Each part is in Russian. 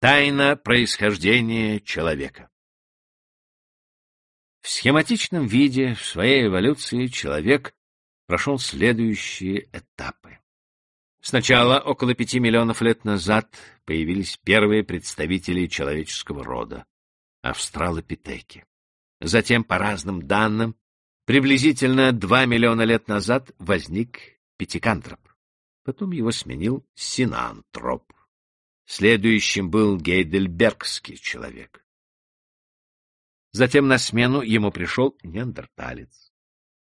Тайна происхождения человека. В схематичном виде в своей эволюции человек прошел следующие этапы. Сначала, около пяти миллионов лет назад, появились первые представители человеческого рода — австралопитеки. Затем, по разным данным, приблизительно два миллиона лет назад возник пятикантроп. Потом его сменил синантроп. Следующим был гейдельбергский человек. Затем на смену ему пришел неандерталец.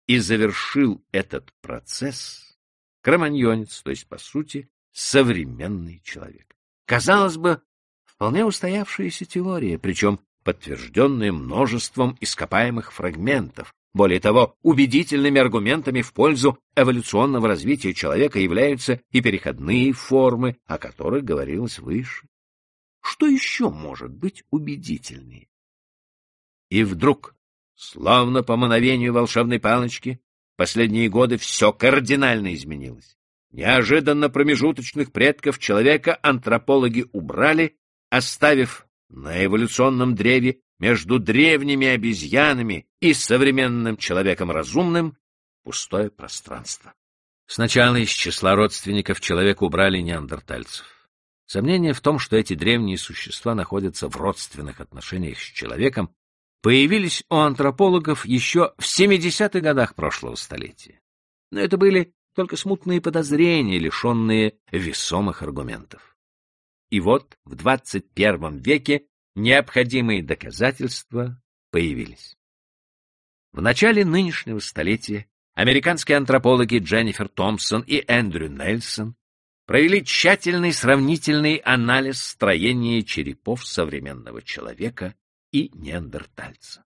И завершил этот процесс кроманьонец, то есть, по сути, современный человек. Казалось бы, вполне устоявшаяся теория, причем подтвержденная множеством ископаемых фрагментов, более того, убедительными аргументами в пользу эволюционного развития человека являются и переходные формы, о которых говорилось выше. Что еще может быть убедительнее? И вдруг, словно по мановению волшебной палочки, последние годы все кардинально изменилось. Неожиданно промежуточных предков человека антропологи убрали, оставив на эволюционном древе между древними обезьянами и современным человеком разумным пустое пространство. Сначала из числа родственников человека убрали неандертальцев. Сомнение в том, что эти древние существа находятся в родственных отношениях с человеком, появились у антропологов еще в 70-х годах прошлого столетия. Но это были только смутные подозрения, лишенные весомых аргументов. И вот в 21 веке необходимые доказательства появились. В начале нынешнего столетия американские антропологи Дженнифер Томпсон и Эндрю Нельсон провели тщательный сравнительный анализ строения черепов современного человека и неандертальца.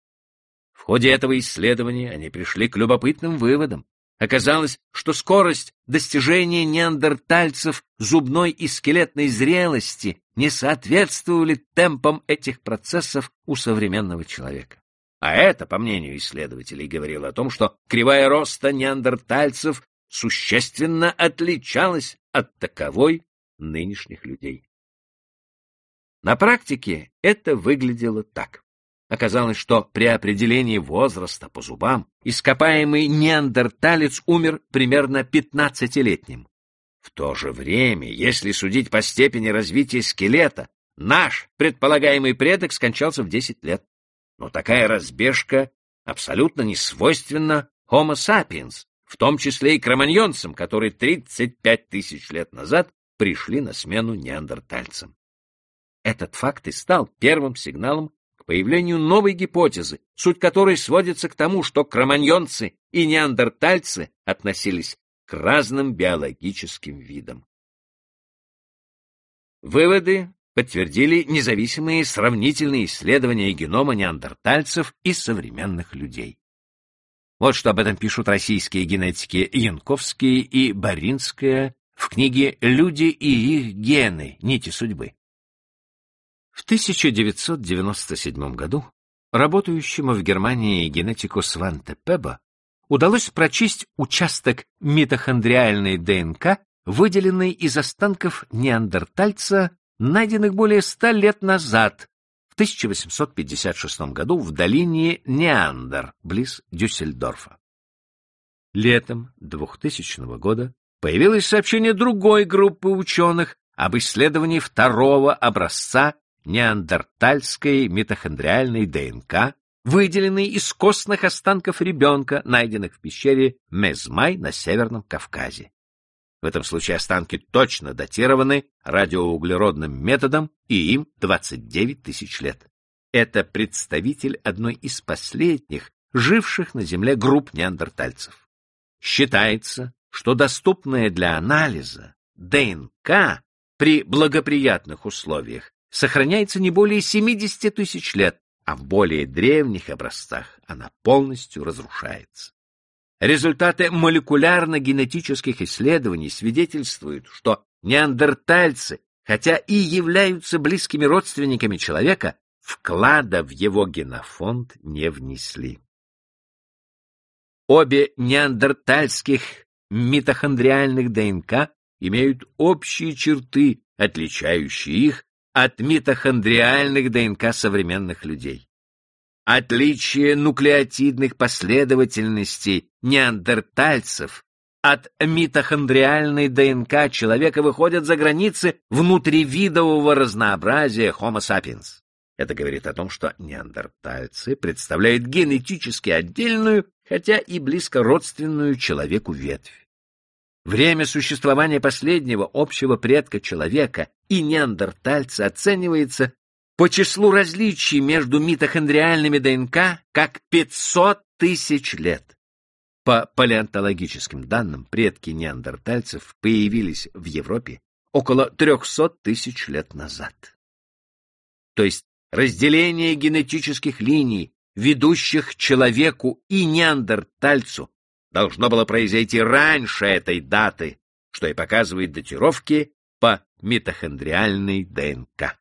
В ходе этого исследования они пришли к любопытным выводам, Оказалось, что скорость достижения неандертальцев зубной и скелетной зрелости не соответствовали темпам этих процессов у современного человека. А это, по мнению исследователей, говорило о том, что кривая роста неандертальцев существенно отличалась от таковой нынешних людей. На практике это выглядело так. Оказалось, что при определении возраста по зубам ископаемый неандерталец умер примерно 15-летним. В то же время, если судить по степени развития скелета, наш предполагаемый предок скончался в 10 лет. Но такая разбежка абсолютно не свойственна Homo sapiens, в том числе и кроманьонцам, которые 35 тысяч лет назад пришли на смену неандертальцам. Этот факт и стал первым сигналом появлению новой гипотезы, суть которой сводится к тому, что кроманьонцы и неандертальцы относились к разным биологическим видам. Выводы подтвердили независимые сравнительные исследования генома неандертальцев и современных людей. Вот что об этом пишут российские генетики Янковские и Боринская в книге «Люди и их гены. Нити судьбы». В 1997 году работающему в Германии генетику Сванте Пеба удалось прочесть участок митохондриальной ДНК, выделенный из останков неандертальца, найденных более ста лет назад, в 1856 году в долине Неандер, близ Дюссельдорфа. Летом 2000 года появилось сообщение другой группы ученых об исследовании второго образца неандертальской митохондриальной ДНК, выделенной из костных останков ребенка, найденных в пещере Мезмай на Северном Кавказе. В этом случае останки точно датированы радиоуглеродным методом, и им 29 тысяч лет. Это представитель одной из последних живших на Земле групп неандертальцев. Считается, что доступная для анализа ДНК при благоприятных условиях сохраняется не более 70 тысяч лет, а в более древних образцах она полностью разрушается. Результаты молекулярно-генетических исследований свидетельствуют, что неандертальцы, хотя и являются близкими родственниками человека, вклада в его генофонд не внесли. Обе неандертальских митохондриальных ДНК имеют общие черты, отличающие их от митохондриальных ДНК современных людей. Отличие нуклеотидных последовательностей неандертальцев от митохондриальной ДНК человека выходят за границы внутривидового разнообразия Homo sapiens. Это говорит о том, что неандертальцы представляют генетически отдельную, хотя и близко родственную человеку ветвь. Время существования последнего общего предка человека и неандертальца оценивается по числу различий между митохондриальными ДНК как 500 тысяч лет. По палеонтологическим данным, предки неандертальцев появились в Европе около 300 тысяч лет назад. То есть разделение генетических линий, ведущих человеку и неандертальцу, должно было произойти раньше этой даты, что и показывает датировки по митохондриальной ДНК.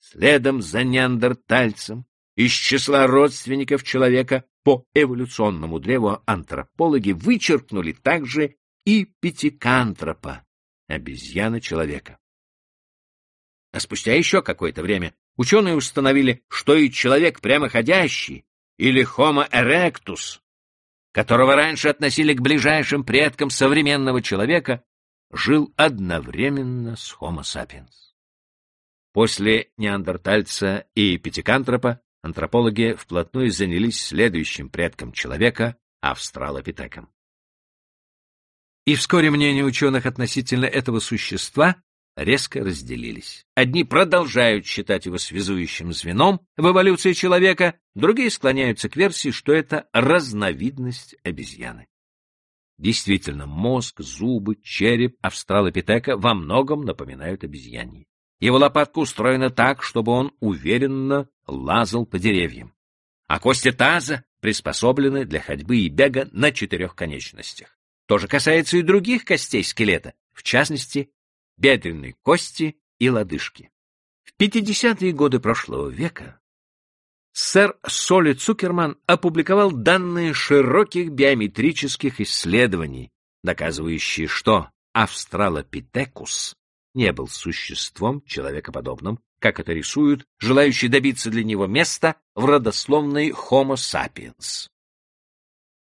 Следом за неандертальцем из числа родственников человека по эволюционному древу антропологи вычеркнули также и пятикантропа, обезьяна человека. А спустя еще какое-то время ученые установили, что и человек прямоходящий, или Homo erectus, которого раньше относили к ближайшим предкам современного человека, жил одновременно с Homo sapiens. После неандертальца и пятикантропа антропологи вплотную занялись следующим предком человека — австралопитеком. И вскоре мнения ученых относительно этого существа резко разделились. Одни продолжают считать его связующим звеном в эволюции человека, другие склоняются к версии, что это разновидность обезьяны. Действительно, мозг, зубы, череп австралопитека во многом напоминают обезьяне. Его лопатка устроена так, чтобы он уверенно лазал по деревьям. А кости таза приспособлены для ходьбы и бега на четырех конечностях. То же касается и других костей скелета, в частности, бедренной кости и лодыжки. В 50-е годы прошлого века сэр Соли Цукерман опубликовал данные широких биометрических исследований, доказывающие, что австралопитекус не был существом человекоподобным, как это рисуют, желающие добиться для него места в родословной Homo sapiens.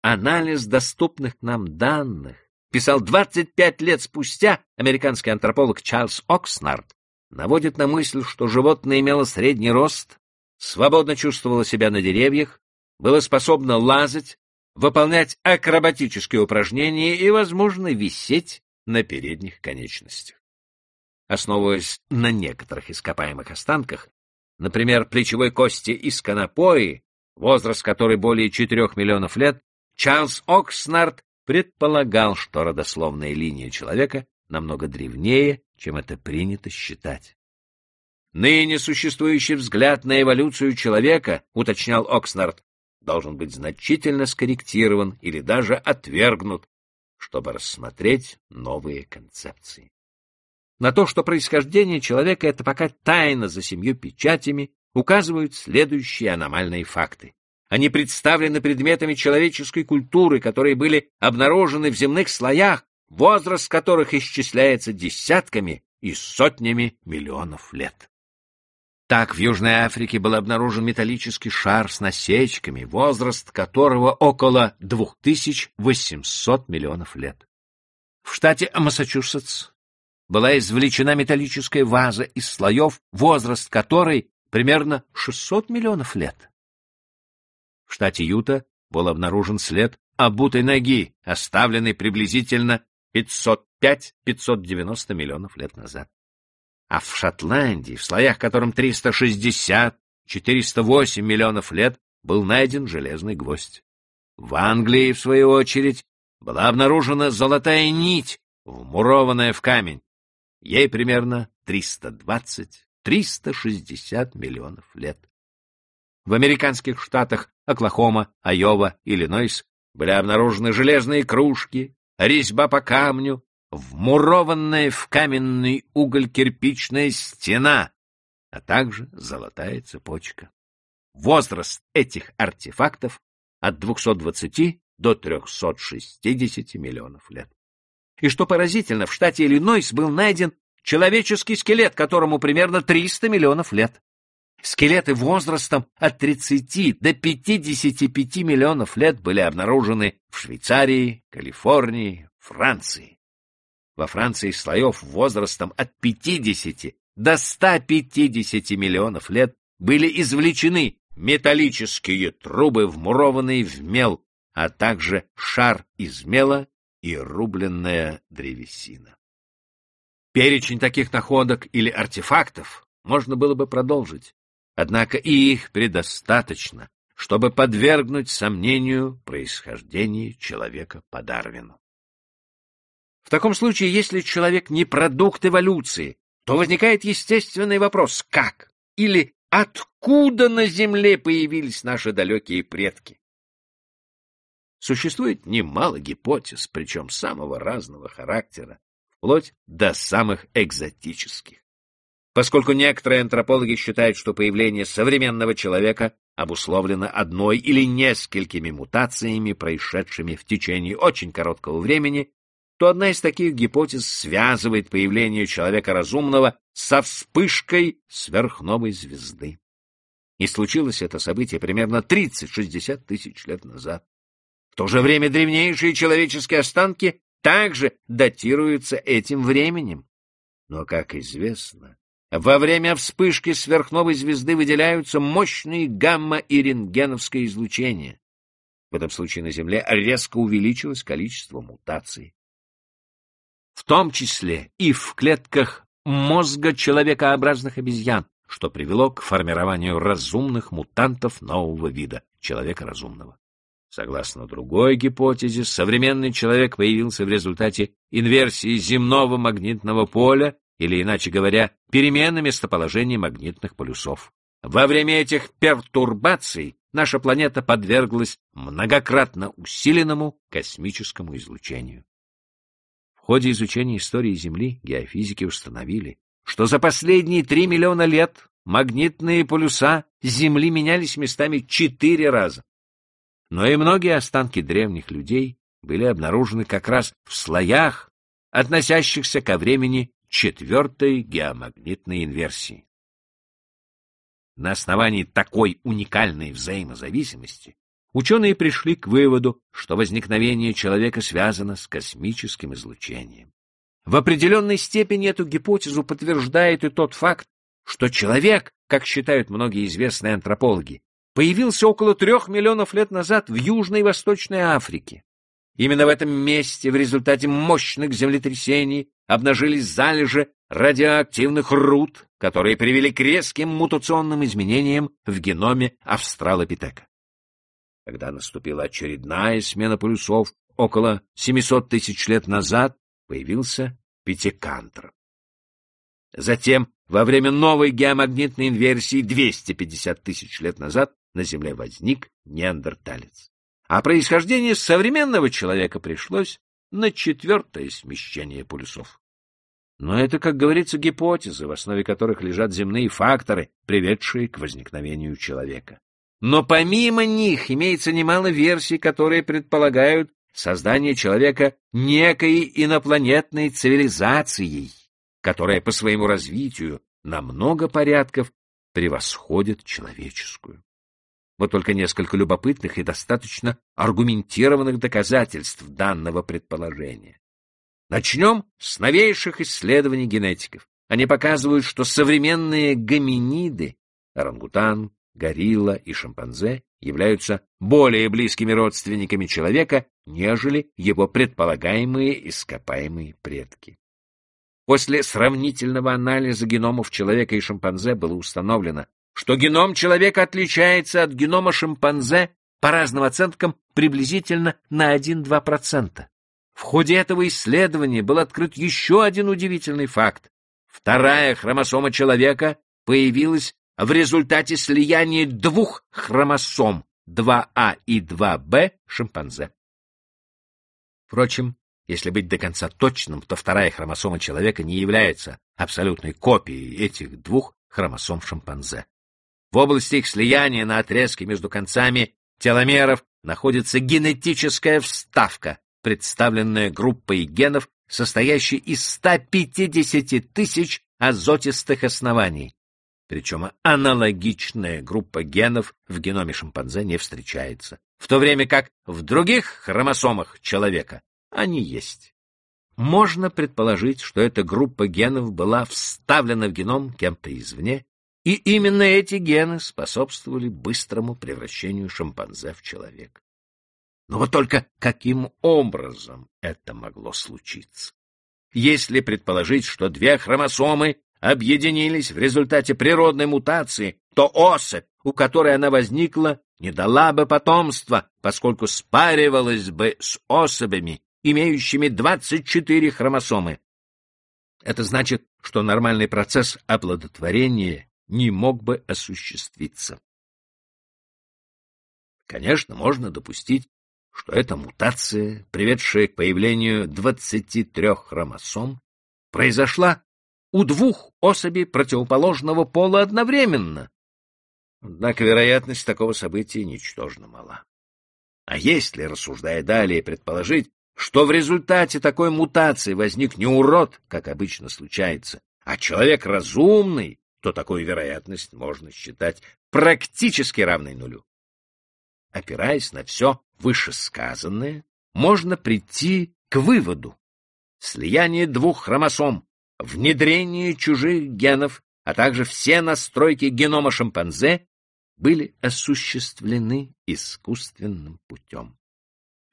Анализ доступных нам данных писал 25 лет спустя американский антрополог Чарльз Окснард, наводит на мысль, что животное имело средний рост, свободно чувствовало себя на деревьях, было способно лазать, выполнять акробатические упражнения и, возможно, висеть на передних конечностях. Основываясь на некоторых ископаемых останках, например, плечевой кости из конопои, возраст которой более 4 миллионов лет, Чарльз Окснард предполагал, что родословная линия человека намного древнее, чем это принято считать. Ныне существующий взгляд на эволюцию человека, уточнял Окснард, должен быть значительно скорректирован или даже отвергнут, чтобы рассмотреть новые концепции. На то, что происхождение человека — это пока тайна за семью печатями, указывают следующие аномальные факты. Они представлены предметами человеческой культуры, которые были обнаружены в земных слоях, возраст которых исчисляется десятками и сотнями миллионов лет. Так в Южной Африке был обнаружен металлический шар с насечками, возраст которого около 2800 миллионов лет. В штате Массачусетс была извлечена металлическая ваза из слоев, возраст которой примерно 600 миллионов лет. В штате Юта был обнаружен след обутой ноги, оставленный приблизительно 505-590 миллионов лет назад. А в Шотландии, в слоях которым 360-408 миллионов лет, был найден железный гвоздь. В Англии, в свою очередь, была обнаружена золотая нить, вмурованная в камень, Ей примерно 320-360 миллионов лет. В американских штатах Оклахома, Айова, Иллинойс были обнаружены железные кружки, резьба по камню, вмурованная в каменный уголь кирпичная стена, а также золотая цепочка. Возраст этих артефактов от 220 до 360 миллионов лет. И что поразительно, в штате Иллинойс был найден человеческий скелет, которому примерно 300 миллионов лет. Скелеты возрастом от 30 до 55 миллионов лет были обнаружены в Швейцарии, Калифорнии, Франции. Во Франции слоев возрастом от 50 до 150 миллионов лет были извлечены металлические трубы, вмурованные в мел, а также шар из мела и рубленная древесина. Перечень таких находок или артефактов можно было бы продолжить, однако и их предостаточно, чтобы подвергнуть сомнению происхождение человека по Дарвину. В таком случае, если человек не продукт эволюции, то возникает естественный вопрос «как?» или «откуда на Земле появились наши далекие предки?» Существует немало гипотез, причем самого разного характера, вплоть до самых экзотических. Поскольку некоторые антропологи считают, что появление современного человека обусловлено одной или несколькими мутациями, происшедшими в течение очень короткого времени, то одна из таких гипотез связывает появление человека разумного со вспышкой сверхновой звезды. И случилось это событие примерно 30-60 тысяч лет назад. В то же время древнейшие человеческие останки также датируются этим временем. Но, как известно, во время вспышки сверхновой звезды выделяются мощные гамма- и рентгеновское излучение. В этом случае на Земле резко увеличилось количество мутаций. В том числе и в клетках мозга человекообразных обезьян, что привело к формированию разумных мутантов нового вида, человека разумного. Согласно другой гипотезе, современный человек появился в результате инверсии земного магнитного поля, или, иначе говоря, перемены местоположения магнитных полюсов. Во время этих пертурбаций наша планета подверглась многократно усиленному космическому излучению. В ходе изучения истории Земли геофизики установили, что за последние три миллиона лет магнитные полюса Земли менялись местами четыре раза но и многие останки древних людей были обнаружены как раз в слоях, относящихся ко времени четвертой геомагнитной инверсии. На основании такой уникальной взаимозависимости ученые пришли к выводу, что возникновение человека связано с космическим излучением. В определенной степени эту гипотезу подтверждает и тот факт, что человек, как считают многие известные антропологи, появился около трех миллионов лет назад в Южной и Восточной Африке. Именно в этом месте в результате мощных землетрясений обнажились залежи радиоактивных руд, которые привели к резким мутационным изменениям в геноме австралопитека. Когда наступила очередная смена полюсов около 700 тысяч лет назад, появился пятикантроп. Затем, во время новой геомагнитной инверсии 250 тысяч лет назад, на Земле возник неандерталец. А происхождение современного человека пришлось на четвертое смещение полюсов. Но это, как говорится, гипотезы, в основе которых лежат земные факторы, приведшие к возникновению человека. Но помимо них имеется немало версий, которые предполагают создание человека некой инопланетной цивилизацией, которая по своему развитию на много порядков превосходит человеческую. Вот только несколько любопытных и достаточно аргументированных доказательств данного предположения. Начнем с новейших исследований генетиков. Они показывают, что современные гоминиды — орангутан, горилла и шимпанзе — являются более близкими родственниками человека, нежели его предполагаемые ископаемые предки. После сравнительного анализа геномов человека и шимпанзе было установлено, что геном человека отличается от генома шимпанзе по разным оценкам приблизительно на 1-2%. В ходе этого исследования был открыт еще один удивительный факт. Вторая хромосома человека появилась в результате слияния двух хромосом 2А и 2Б шимпанзе. Впрочем, если быть до конца точным, то вторая хромосома человека не является абсолютной копией этих двух хромосом шимпанзе. В области их слияния на отрезке между концами теломеров находится генетическая вставка, представленная группой генов, состоящий из 150 тысяч азотистых оснований. Причем аналогичная группа генов в геноме шимпанзе не встречается, в то время как в других хромосомах человека они есть. Можно предположить, что эта группа генов была вставлена в геном кем-то извне, и именно эти гены способствовали быстрому превращению шимпанзе в человека. Но вот только каким образом это могло случиться? Если предположить, что две хромосомы объединились в результате природной мутации, то особь, у которой она возникла, не дала бы потомства, поскольку спаривалась бы с особями, имеющими 24 хромосомы. Это значит, что нормальный процесс оплодотворения не мог бы осуществиться. Конечно, можно допустить, что эта мутация, приведшая к появлению 23 хромосом, произошла у двух особей противоположного пола одновременно. Однако вероятность такого события ничтожно мала. А если, рассуждая далее, предположить, что в результате такой мутации возник не урод, как обычно случается, а человек разумный, то такую вероятность можно считать практически равной нулю. Опираясь на все вышесказанное, можно прийти к выводу. Слияние двух хромосом, внедрение чужих генов, а также все настройки генома шимпанзе были осуществлены искусственным путем.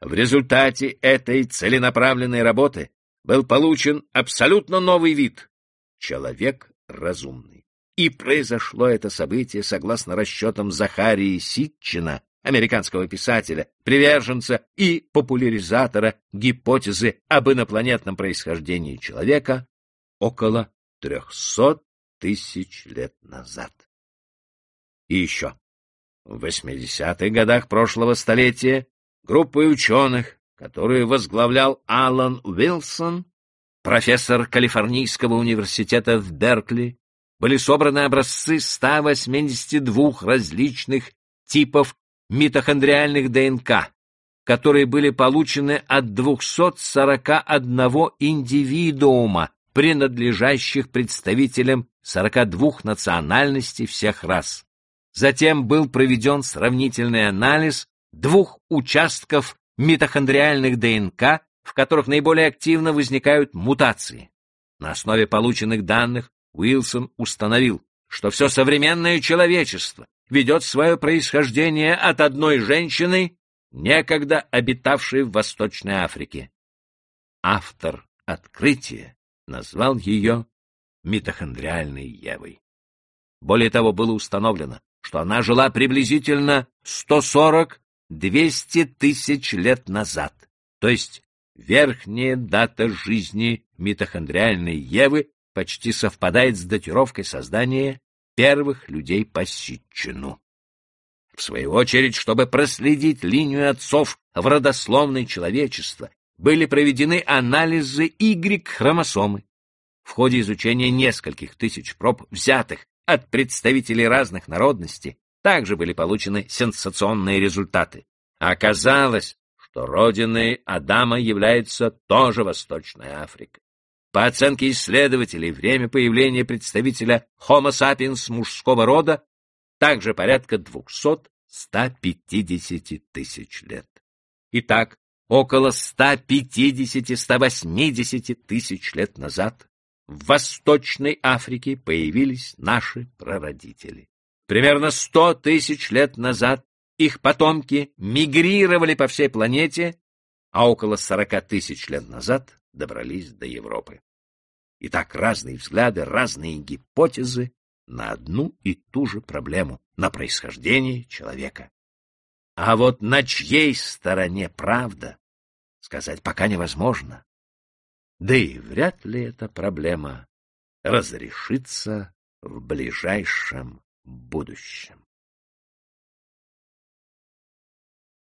В результате этой целенаправленной работы был получен абсолютно новый вид — человек разумный. И произошло это событие согласно расчетам Захарии Ситчина, американского писателя, приверженца и популяризатора гипотезы об инопланетном происхождении человека около трехсот тысяч лет назад. И еще. В 80-х годах прошлого столетия группой ученых, которую возглавлял Алан Уилсон, профессор Калифорнийского университета в Беркли, были собраны образцы 182 различных типов митохондриальных ДНК, которые были получены от 241 индивидуума, принадлежащих представителям 42 национальностей всех рас. Затем был проведен сравнительный анализ двух участков митохондриальных ДНК, в которых наиболее активно возникают мутации. На основе полученных данных Уилсон установил, что все современное человечество ведет свое происхождение от одной женщины, некогда обитавшей в Восточной Африке. Автор открытия назвал ее митохондриальной Евой. Более того, было установлено, что она жила приблизительно 140-200 тысяч лет назад, то есть верхняя дата жизни митохондриальной Евы почти совпадает с датировкой создания первых людей по Ситчину. В свою очередь, чтобы проследить линию отцов в родословной человечества, были проведены анализы Y-хромосомы. В ходе изучения нескольких тысяч проб, взятых от представителей разных народностей, также были получены сенсационные результаты. Оказалось, что родиной Адама является тоже Восточная Африка. По оценке исследователей, время появления представителя Homo sapiens мужского рода также порядка 200-150 тысяч лет. Итак, около 150-180 тысяч лет назад в Восточной Африке появились наши прародители. Примерно 100 тысяч лет назад их потомки мигрировали по всей планете, а около 40 тысяч лет назад добрались до Европы. Итак, разные взгляды, разные гипотезы на одну и ту же проблему, на происхождение человека. А вот на чьей стороне правда, сказать пока невозможно. Да и вряд ли эта проблема разрешится в ближайшем будущем.